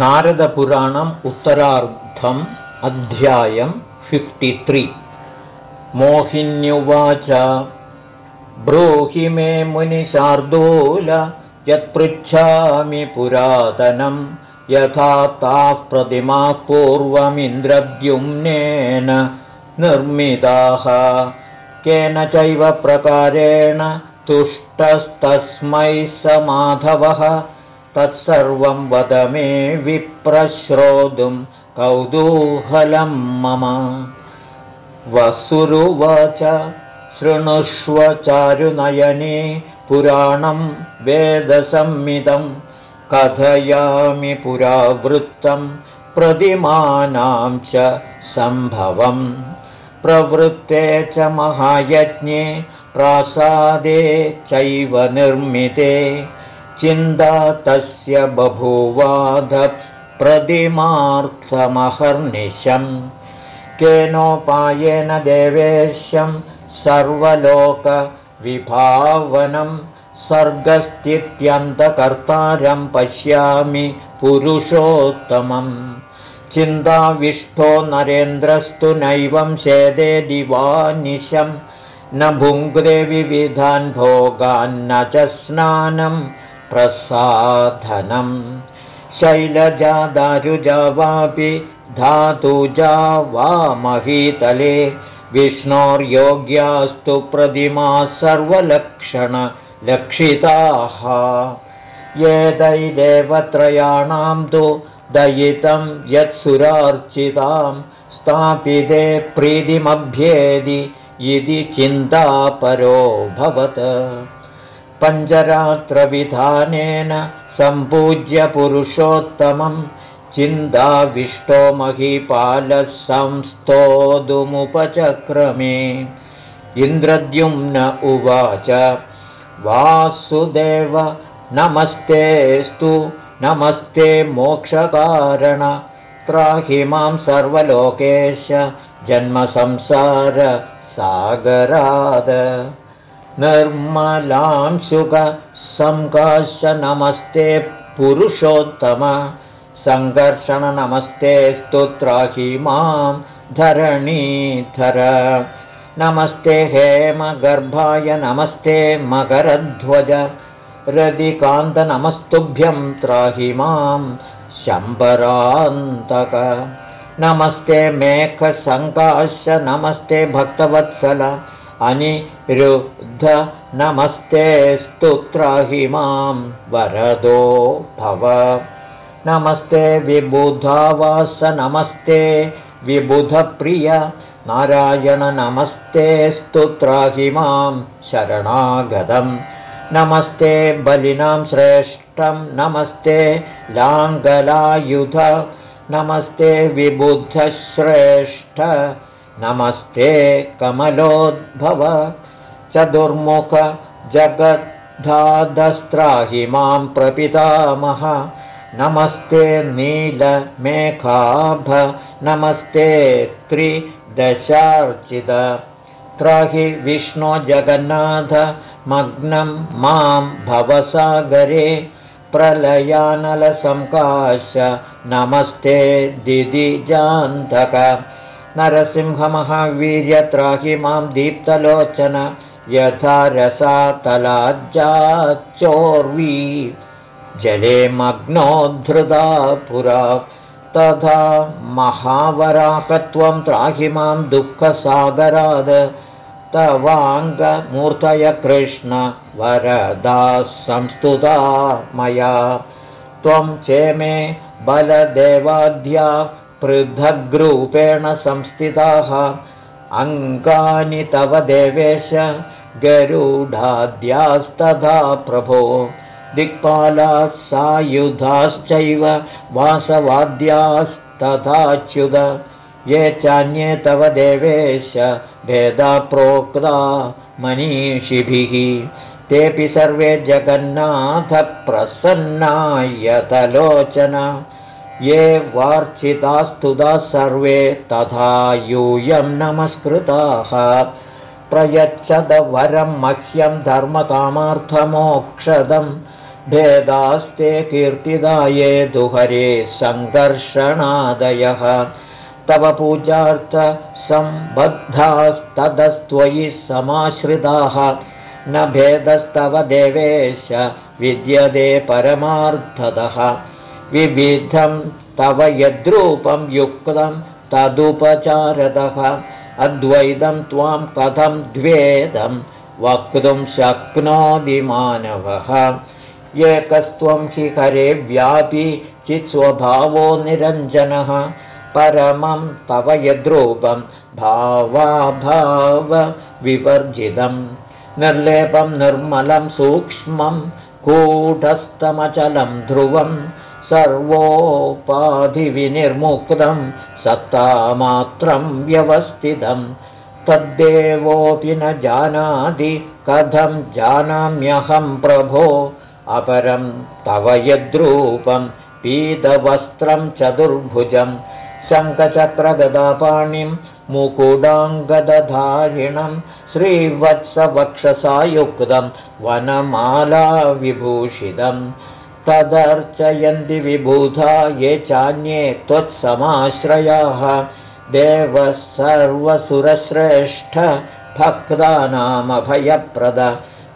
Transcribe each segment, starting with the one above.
नारदपुराणम् उत्तरार्धम् अध्यायम् फिफ्टित्रि मोहिन्युवाच ब्रूहि मे मुनिशार्दूल यत्पृच्छामि पुरातनं यथा ताः प्रतिमाः पूर्वमिन्द्रद्युम्नेन निर्मिताः। केन चैव प्रकारेण तुष्टस्तस्मै स माधवः तत्सर्वं वद मे विप्रश्रोतुं कौतूहलं मम। वसुरुवाच शृणुष्व चारुनयने पुराणं वेदसंमिदं कथयामि पुरावृत्तं प्रतिमानां च सम्भवम् प्रवृत्ते च महायज्ञे प्रासादे चैव निर्मिते चिन्ता तस्य बभूवाधप्रतिमार्थमहर्निशम् केनोपायेन देवेश्यं सर्वलोकविभावनं सर्गस्थित्यन्तकर्तारं पश्यामि पुरुषोत्तमम्। चिन्ताविष्ठो नरेन्द्रस्तु नैवं शेदे दिवानिशं न भुङ्क्ते विविधान् भोगान्न च स्नानं प्रसाधनम्। शैलजा दारुजा वापि धातुजा वा महीतले विष्णोर्योग्यास्तु प्रतिमा सर्वलक्षणलक्षिताः एतैदेवत्रयाणां तु दयितं यत्सुरार्चितां स्थापिते प्रीतिमभ्येदि इति चिन्तापरोऽभवत् पञ्चरात्रविधानेन सम्पूज्य पुरुषोत्तमं चिन्ताविष्टो महीपालः संस्तोदुमुपचक्रमे इन्द्रद्युम्न उवाच वासुदेव नमस्तेस्तु नमस्ते मोक्षकारण। त्राहि मां सर्वलोकेश जन्मसंसारसागराद निर्मलांशुक सङ्काश नमस्ते पुरुषोत्तम सङ्कर्षणनमस्ते स्तुत्राहि मां धरणीधर। नमस्ते हेमगर्भाय नमस्ते मकरध्वज रदिकान्तनमस्तुभ्यं त्राहि मां शम्बरान्तक। नमस्ते मेघसङ्काश नमस्ते भक्तवत्सल अनिरुद्ध नमस्ते स्तुत्राहि मां वरदो भव। नमस्ते विबुधावास नमस्ते विबुधप्रिय नारायण नमस्ते मां शरणागतम्। नमस्ते बलिनां श्रेष्ठं नमस्ते लाङ्गलायुध नमस्ते विबुद्धश्रेष्ठ नमस्ते कमलोद्भव चतुर्मुख जगद्धादस्त्राहि मां प्रपितामह। नमस्ते नीलमेघाभ नमस्ते त्रिदशार्चित। त्राहि विष्णो जगन्नाथ मग्नं मां भवसागरे। प्रलयानलसङ्काश नमस्ते दिदिजान्तक नरसिंहमहावीर्यत्राहि मां दीप्तलोचन यथा रसातलाज्जाचोर्वी जले मग्नोद्धृता पुरा। तथा महावराकत्वं त्राहि मां दुःखसागराद। तवाङ्गमूर्तय कृष्ण वरदा संस्तुता मया। त्वं चेमे बलदेवाद्या पृथग्रूपेण संस्थिताः। अङ्गानि तव देवेश गरुडाद्यास्तथा प्रभो। दिक्पालाः सायुधाश्चैव वासवाद्यास्तथाच्युत ये चान्ये तव देवेश भेदा प्रोक्ता मनीषिभिः। तेऽपि सर्वे जगन्नाथप्रसन्नायतलोचन ये वार्चितास्तुताः सर्वे तथा यूयं नमस्कृताः। प्रयच्छद वरं मह्यं धर्मकामार्थमोक्षदं। भेदास्ते कीर्तिदाये दुहरे सङ्कर्षणादयः तव पूजार्थ सम्बद्धास्तदस्त्वयि समाश्रिताः। न भेदस्तव देवेश विद्यते परमार्थतः विविधं तव यद्रूपं युक्तं तदुपचारतः। अद्वैतं त्वां कथं द्वेदं वक्तुं शक्नोति मानवः एकस्त्वं हि हरे व्यापि चित्स्वभावो निरञ्जनः। परमं तव यद्रूपं भावाभावविवर्जितं। निर्लेपं निर्मलं सूक्ष्मं कूटस्थमचलं ध्रुवं सर्वोपाधिविनिर्मुक्तं सत्तामात्रं व्यवस्थितं। तद्देवोऽपि न जानाति कथं जानाम्यहं प्रभो। अपरं तव यद्रूपं पीतवस्त्रं चतुर्भुजं। शङ्खचक्रगदापाणिं मुकुडाङ्गदधारिणं श्रीवत्सवक्षसायुक्तं वनमालाविभूषितं तदर्चयन्ति विबुधा ये चान्ये त्वत्समाश्रयाः। देवः सर्वसुरश्रेष्ठ भक्तानामभयप्रद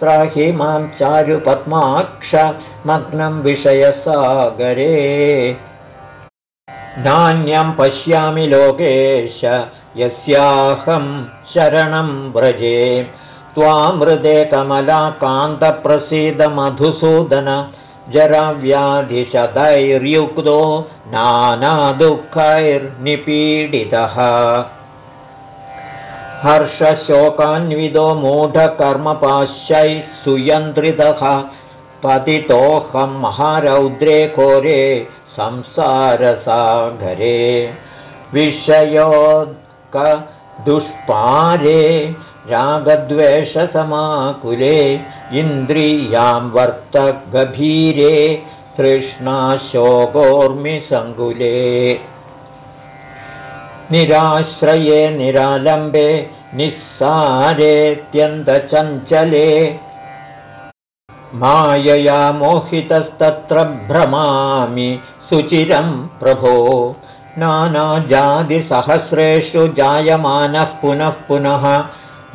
त्राहि मां चारुपद्माक्ष मग्नं विषयसागरे नान्यं पश्यामि लोकेश यस्याहं शरणं व्रजे। त्वामृदे कमलाकान्तप्रसीदमधुसूदन जराव्याधिशतैर्युक्तो नानादुःखैर्निपीडितः। हर्षशोकान्विदो मूढकर्मपाश्यै सुयन्त्रितः। पतितोऽहं महारौद्रे कोरे संसारसागरे। विषयोत्कदुष्पारे रागद्वेषसमाकुले इन्द्रियां वर्तगभीरे तृष्णाशोकोर्मिसङ्कुले। निराश्रये निरालम्बे निःसारेत्यन्तचञ्चले। मायया मोहितस्तत्र भ्रमामि सुचिरं प्रभो। नानाजातिसहस्रेषु जायमानः पुनः पुनः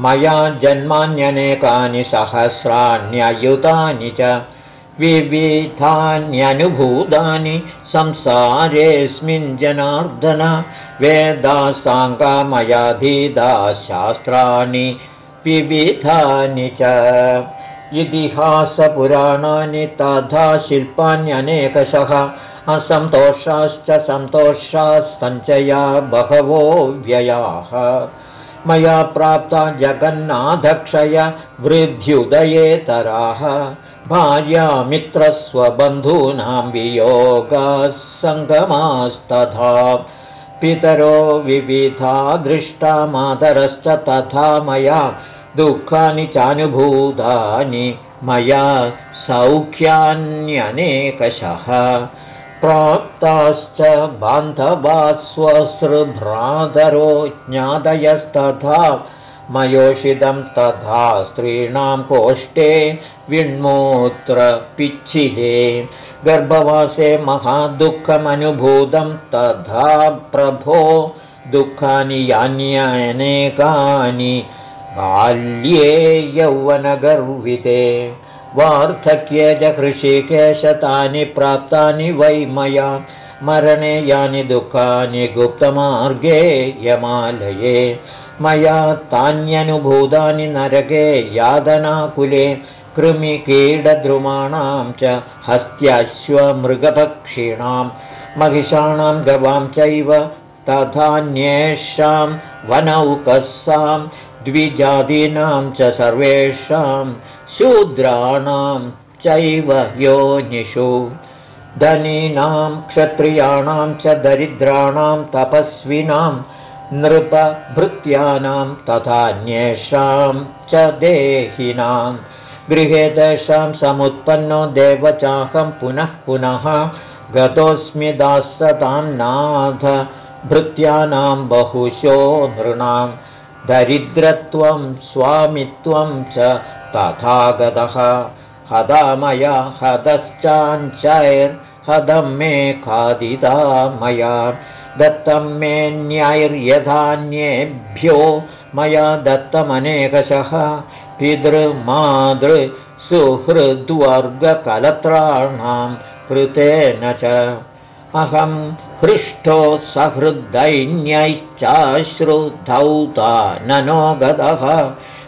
मया जन्मान्यनेकानि सहस्राण्ययुतानि च विविधान्यनुभूतानि संसारेऽस्मिन् जनार्दन वेदासाङ्गामयाधीदा शास्त्राणि विविधानि च। इतिहासपुराणानि तथा शिल्पान्यनेकशः असन्तोषाश्च सन्तोषास्तञ्चया बहवो व्ययाः मया प्राप्ता जगन्नाथक्षय वृद्ध्युदयेतराः। भार्यामित्रस्वबन्धूनां वियोगाः सङ्गमास्तथा पितरो विविधा दृष्टा मातरश्च तथा मया दुःखानि चानुभूतानि। मया सौख्यान्यनेकशः प्राप्ताश्च बान्धवा स्वसृभ्रातरो ज्ञादयस्तथा मयोषितं तथा स्त्रीणां कोष्ठे विण्मोत्र पिच्छिले गर्भवासे महादुःखमनुभूतं तथा प्रभो दुःखानि यान्यनेकानि बाल्ये यौवनगर्विते वार्धक्ये च कृषिकेशतानि प्राप्तानि वै मया। मरणे यानि दुःखानि गुप्तमार्गे यमालये। मया तान्यनुभूतानि नरके यादनाकुले कृमिकीडद्रुमाणां च हस्त्यश्वमृगपक्षिणां। महिषाणां गवां चैव तथान्येषां वनौकस्सां द्विजातीनां च सर्वेषां शूद्राणां चैव योनिषु। धनीनां क्षत्रियाणां च दरिद्राणां तपस्विनां नृपभृत्यानां तथान्येषां च देहिनां गृहे तेषां समुत्पन्नो देवचाहं पुनः पुनः गतोऽस्मि दासतां नाथ भृत्यानां बहुशो नृणां दरिद्रत्वं स्वामित्वं च तथागतः हदामया हदश्चाञ्चैर्हदं मे खादिता मया। दत्तं मे न्यायर्यधान्येभ्यो मया दत्तमनेकशः पितृमातृसुहृद्वर्गकलत्राणां कृतेन च। अहं हृष्टो सहृद्दैन्यैश्चाश्रुधौता ननो गतः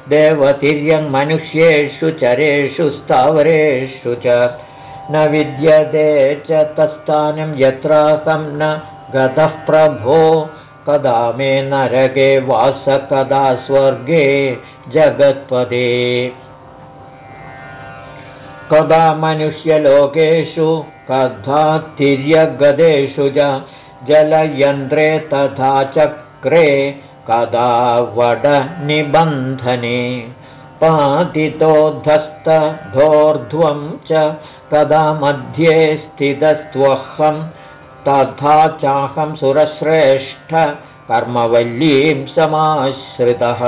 देवतिर्यङ्मनुष्येषु चरेषु स्थावरेषु च। न विद्यते च तत्स्थानं यत्राहं न गतः प्रभो। कदा मे नरके वास कदा स्वर्गे जगत्पदे। कदा मनुष्यलोकेषु कदा तिर्यगदेषु च जलयन्त्रे तथा चक्रे कदा वडनिबन्धने पातितोद्धस्तधोर्ध्वं च कदा मध्ये स्थितस्त्वहम् तथा चाहं सुरश्रेष्ठ कर्मवल्लीं समाश्रितः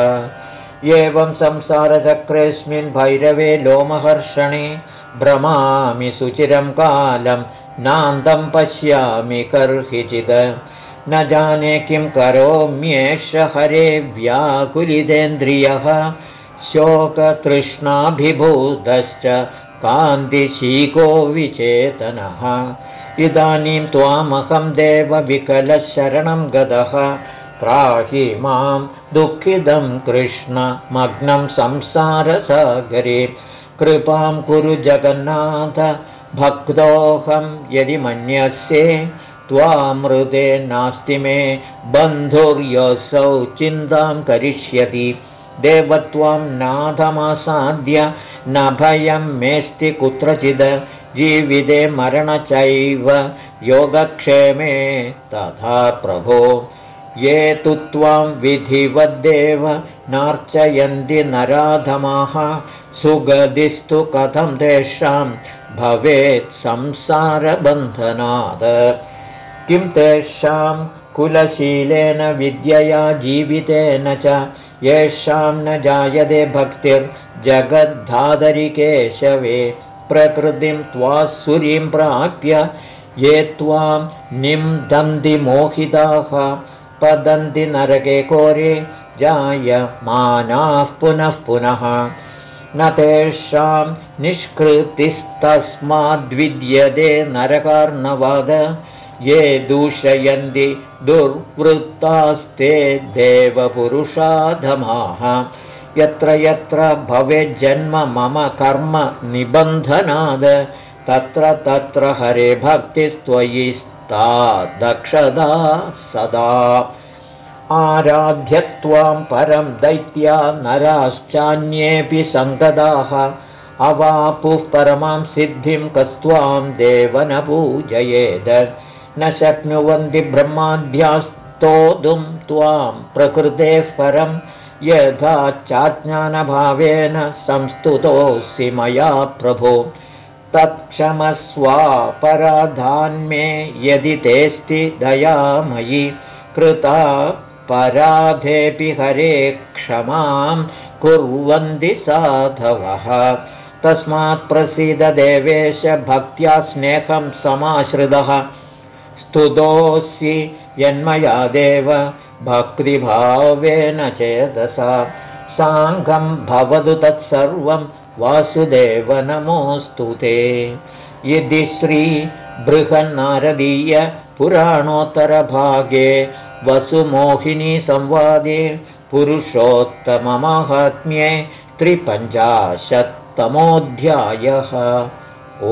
एवं संसारचक्रेऽस्मिन् भैरवे लोमहर्षणे भ्रमामि सुचिरं कालं नान्दं पश्यामि कर्हिचिद न जाने किं करोम्येष हरे व्याकुलितेन्द्रियः। शोकतृष्णाभिभूतश्च कान्तिशीको विचेतनः। इदानीं त्वामहं देवविकलशरणं गतः। प्राहि मां दुःखितं कृष्णमग्नं संसारसागरे। कृपां कुरु जगन्नाथ भक्तोऽहं यदि मन्यस्ये त्वामृते नास्ति मे। बन्धुर्योऽसौ चिन्तां करिष्यति। देवत्वं नाथमासाद्य न भयं मेस्ति कुत्रचिद। जीविते मरणचैव योगक्षेमे तथा प्रभो। ये तु त्वां विधिवद्देव नार्चयन्ति नराधमाः। सुगदिस्तु कथं तेषां। भवेत् संसारबन्धनात् किं तेषां कुलशीलेन विद्यया जीवितेन च? येषां न जायते भक्तिर्जगद्धादरिकेशवे प्रकृतिं त्वासुरीं प्राप्य ये त्वां निन्दन्ति मोहिताः। पदन्ति नरके कोरे जायमानाः पुनः पुनः। न तेषां निष्कृतिस्तस्माद्विद्यते नरकार्णवाद ये दूषयन्ति दुर्वृत्तास्ते देवपुरुषाधमाः। यत्र यत्र भवेज्जन्म मम कर्म निबन्धनाद तत्र तत्र हरे भक्तिस्त्वयि स्ता दक्षदा सदा। आराध्यत्वां परं दैत्या नराश्चान्येऽपि सङ्गदाः अवापुः परमां सिद्धिं कस्त्वां देव न शक्नुवन्ति ब्रह्माध्यास्तोदुं त्वां प्रकृतेः परम् यथा चाज्ञानभावेन संस्तुतोऽसि मया प्रभो। तत्क्षमस्वापराधान्मे यदि तेऽस्ति दयामयि कृता पराधेऽपि हरे क्षमां कुर्वन्ति साधवः। तस्मात् प्रसीददेवेश भक्त्या स्नेहं समाश्रितः स्तुतोऽसि यन्मया देव भक्तिभावेन चेदसा साङ्गं भवतु तत्सर्वं वासुदेव नमोऽस्तु ते। यदि श्रीबृहन्नारदीयपुराणोत्तरभागे वसुमोहिनीसंवादे पुरुषोत्तममाहात्म्ये त्रिपञ्चाशत्तमोऽध्यायः। ओ